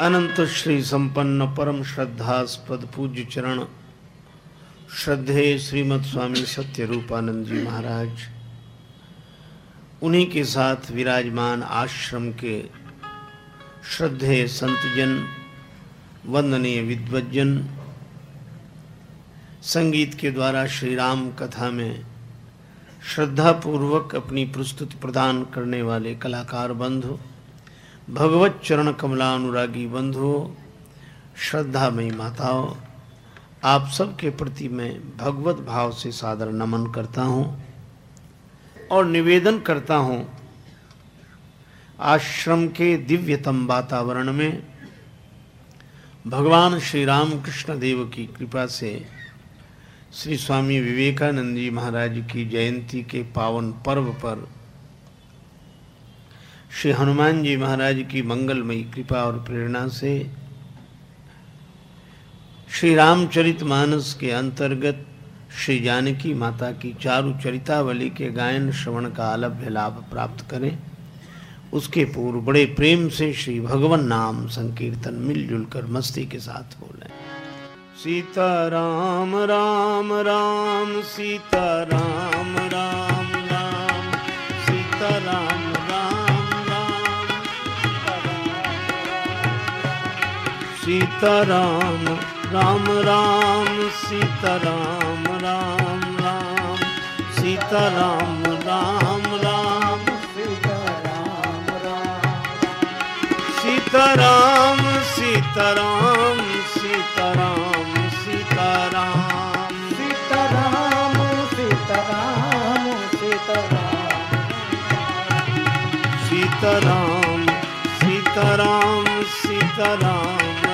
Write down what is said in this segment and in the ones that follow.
अनंत श्री संपन्न परम श्रद्धास्पद पूज्य चरण। श्रद्धे श्रीमद स्वामी सत्य रूपानंद जी महाराज। उन्हीं के साथ विराजमान आश्रम के श्रद्धे संतजन, वंदनीय विद्वजन संगीत के द्वारा श्री राम कथा में श्रद्धा पूर्वक अपनी प्रस्तुति प्रदान करने वाले कलाकार बंधु भगवत चरण कमला अनुरागी बंधुओं मई माताओं, आप सबके प्रति मैं भगवत भाव से सादर नमन करता हूँ और निवेदन करता हूँ, आश्रम के दिव्यतम वातावरण में भगवान श्री राम कृष्ण देव की कृपा से श्री स्वामी विवेकानंद जी महाराज की जयंती के पावन पर्व पर श्री हनुमान जी महाराज की मंगलमयी कृपा और प्रेरणा से श्री रामचरित मानस के अंतर्गत श्री जानकी माता की चारु चरितावली के गायन, श्रवण का अलभ्य लाभ प्राप्त करें। उसके पूर्व बड़े प्रेम से श्री भगवान नाम संकीर्तन मिलजुल कर मस्ती के साथ बोलें। सीता राम राम राम, सीता राम राम राम, सीता राम सीताराम, राम राम, सीताराम, राम राम, सीताराम, राम राम, सीताराम राम सीताराम सीताराम सीताराम सीताराम सीताराम सीताराम सीताराम सीताराम सीताराम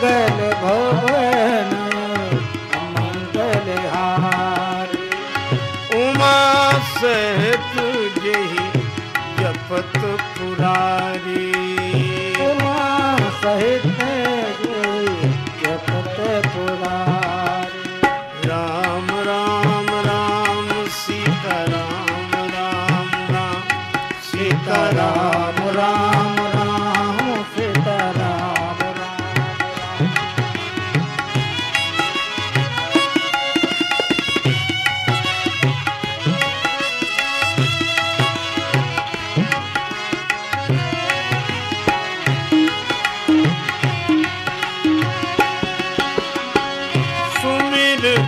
मंगल भवन मंगल हार। उमा सहित जही जपत पुरारी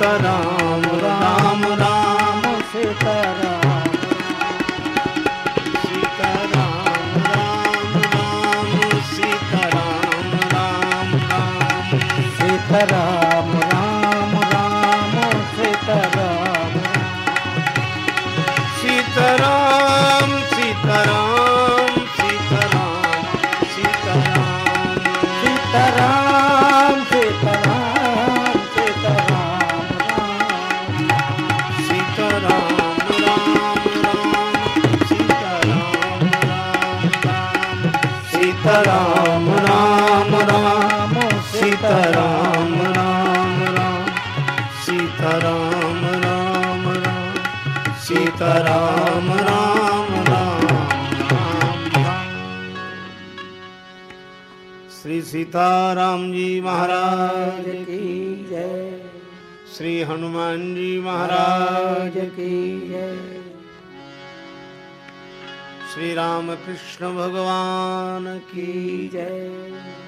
तरह सीताराम राम राम, सीताराम, राम राम, सीताराम, राम राम, सीताराम, राम राम श्री सीताराम जी महाराज की जय। श्री हनुमान जी महाराज की जय। श्री राम कृष्ण भगवान की जय।